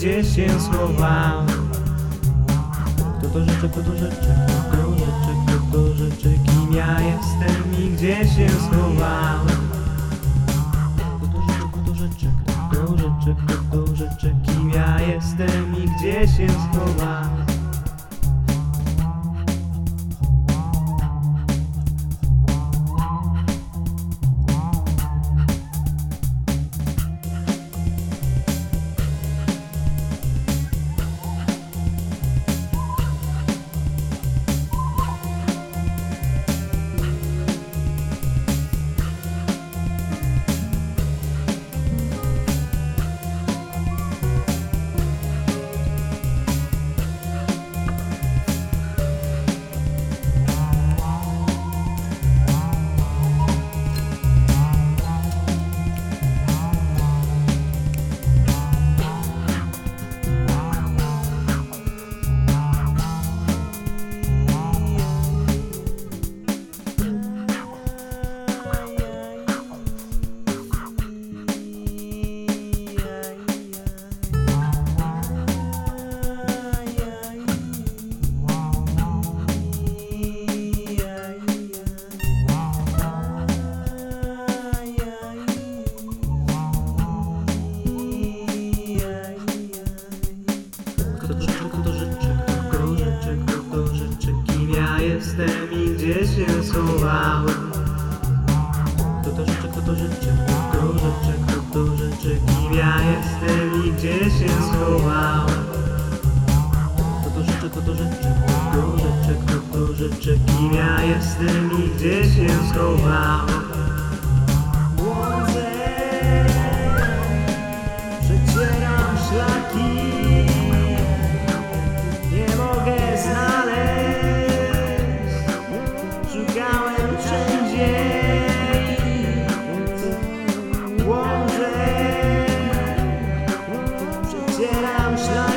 gdzie się schowałem Kto to rzeczy, kto to rzeczy, kto to rzeczy, kto to rzeczy Kim ja jestem i gdzie się schowałem Kto to rzeczy, kto to rzeczy, Kim ja jestem i gdzie się schowałem jestem i gdzie się schowałem. Kto to rzeczy, kto to rzeczy, kto to rzeczy, kto to rzeczy Kim ja jestem i gdzie się schowałem? Kto to rzeczy, kto to rzeczy, kto to rzeczy, kto to rzeczy Kim ja jestem i gdzie się schowałem Szukałem wszędzie. Łączę Przecieram szlaki